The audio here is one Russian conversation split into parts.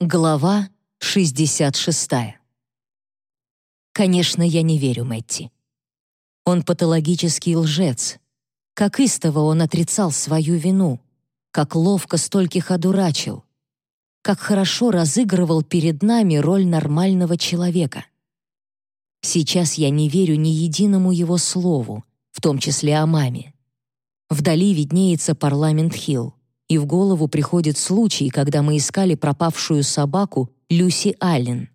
Глава 66. Конечно, я не верю Мэтти. Он патологический лжец. Как истово он отрицал свою вину, как ловко стольких одурачил, как хорошо разыгрывал перед нами роль нормального человека. Сейчас я не верю ни единому его слову, в том числе о маме. Вдали виднеется парламент Хилл и в голову приходит случай, когда мы искали пропавшую собаку Люси Аллен.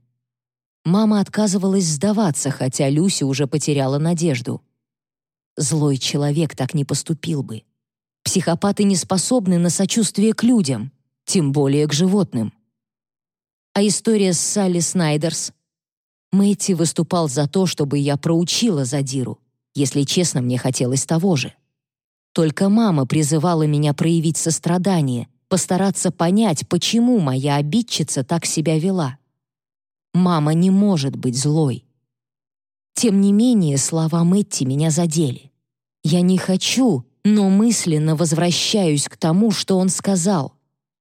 Мама отказывалась сдаваться, хотя Люси уже потеряла надежду. Злой человек так не поступил бы. Психопаты не способны на сочувствие к людям, тем более к животным. А история с Салли Снайдерс? Мэтти выступал за то, чтобы я проучила Задиру. Если честно, мне хотелось того же. Только мама призывала меня проявить сострадание, постараться понять, почему моя обидчица так себя вела. Мама не может быть злой. Тем не менее, слова Мэтти меня задели. Я не хочу, но мысленно возвращаюсь к тому, что он сказал.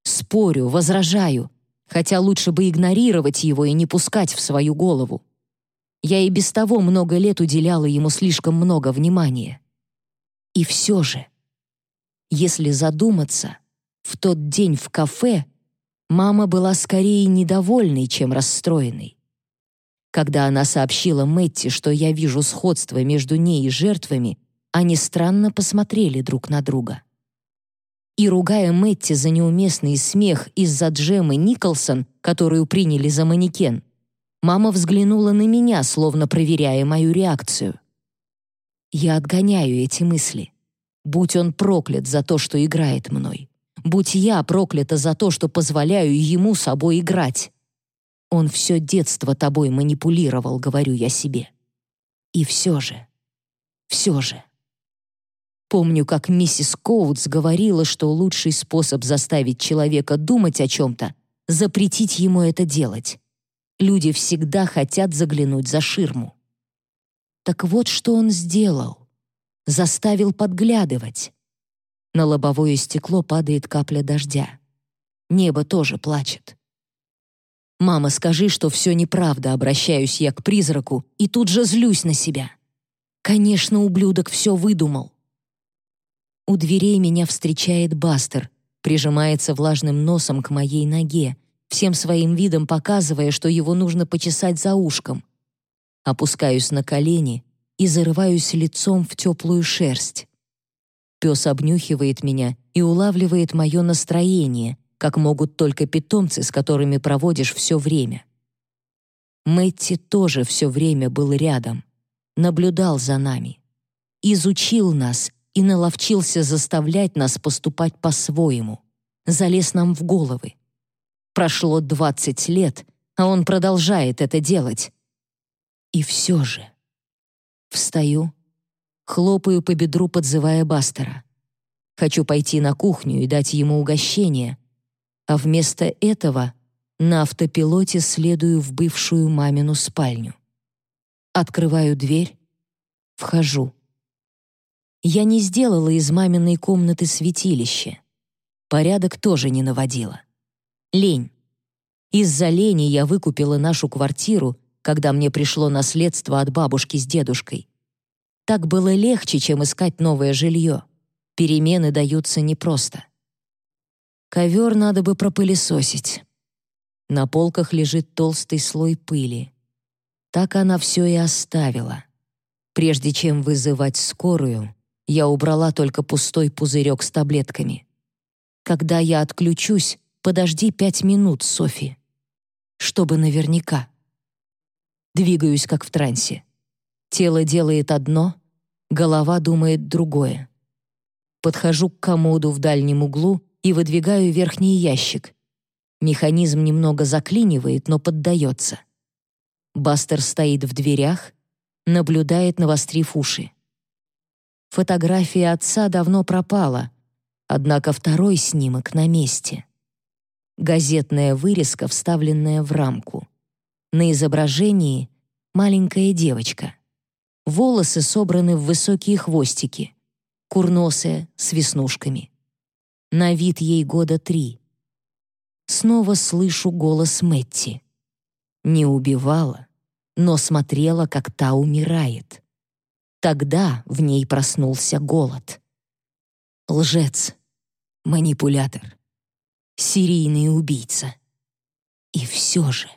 Спорю, возражаю, хотя лучше бы игнорировать его и не пускать в свою голову. Я и без того много лет уделяла ему слишком много внимания. И все же, если задуматься, в тот день в кафе мама была скорее недовольной, чем расстроенной. Когда она сообщила Мэтти, что я вижу сходство между ней и жертвами, они странно посмотрели друг на друга. И ругая Мэтти за неуместный смех из-за Джемы Николсон, которую приняли за манекен, мама взглянула на меня, словно проверяя мою реакцию. Я отгоняю эти мысли. Будь он проклят за то, что играет мной. Будь я проклята за то, что позволяю ему собой играть. Он все детство тобой манипулировал, говорю я себе. И все же, все же. Помню, как миссис Коутс говорила, что лучший способ заставить человека думать о чем-то — запретить ему это делать. Люди всегда хотят заглянуть за ширму. Так вот, что он сделал заставил подглядывать. На лобовое стекло падает капля дождя. Небо тоже плачет. «Мама, скажи, что все неправда», обращаюсь я к призраку и тут же злюсь на себя. Конечно, ублюдок все выдумал. У дверей меня встречает Бастер, прижимается влажным носом к моей ноге, всем своим видом показывая, что его нужно почесать за ушком. Опускаюсь на колени и зарываюсь лицом в теплую шерсть. Пес обнюхивает меня и улавливает мое настроение, как могут только питомцы, с которыми проводишь все время. Мэтти тоже все время был рядом, наблюдал за нами, изучил нас и наловчился заставлять нас поступать по-своему, залез нам в головы. Прошло 20 лет, а он продолжает это делать. И все же... Встаю, хлопаю по бедру, подзывая Бастера. Хочу пойти на кухню и дать ему угощение, а вместо этого на автопилоте следую в бывшую мамину спальню. Открываю дверь, вхожу. Я не сделала из маминой комнаты святилище. Порядок тоже не наводила. Лень. Из-за лени я выкупила нашу квартиру когда мне пришло наследство от бабушки с дедушкой. Так было легче, чем искать новое жилье. Перемены даются непросто. Ковер надо бы пропылесосить. На полках лежит толстый слой пыли. Так она все и оставила. Прежде чем вызывать скорую, я убрала только пустой пузырек с таблетками. Когда я отключусь, подожди пять минут, Софи. Чтобы наверняка. Двигаюсь, как в трансе. Тело делает одно, голова думает другое. Подхожу к комоду в дальнем углу и выдвигаю верхний ящик. Механизм немного заклинивает, но поддается. Бастер стоит в дверях, наблюдает, навострив уши. Фотография отца давно пропала, однако второй снимок на месте. Газетная вырезка, вставленная в рамку. На изображении маленькая девочка. Волосы собраны в высокие хвостики, курносая, с веснушками. На вид ей года три. снова слышу голос Мэтти. Не убивала, но смотрела, как та умирает. Тогда в ней проснулся голод. Лжец, манипулятор, серийный убийца. И все же...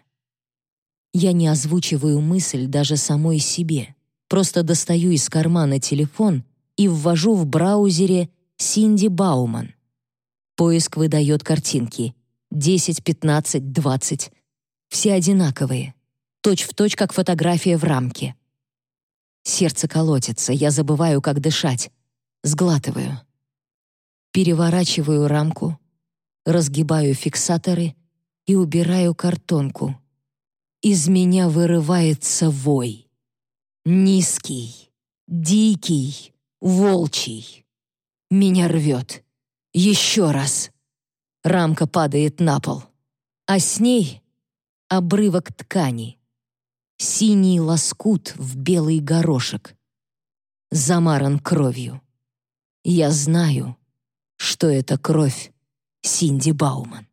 Я не озвучиваю мысль даже самой себе. Просто достаю из кармана телефон и ввожу в браузере «Синди Бауман». Поиск выдает картинки. 10, 15, 20. Все одинаковые. Точь в точь, как фотография в рамке. Сердце колотится, я забываю, как дышать. Сглатываю. Переворачиваю рамку, разгибаю фиксаторы и убираю картонку. Из меня вырывается вой. Низкий, дикий, волчий. Меня рвет. Еще раз. Рамка падает на пол. А с ней обрывок ткани. Синий лоскут в белый горошек. Замаран кровью. Я знаю, что это кровь Синди Бауман.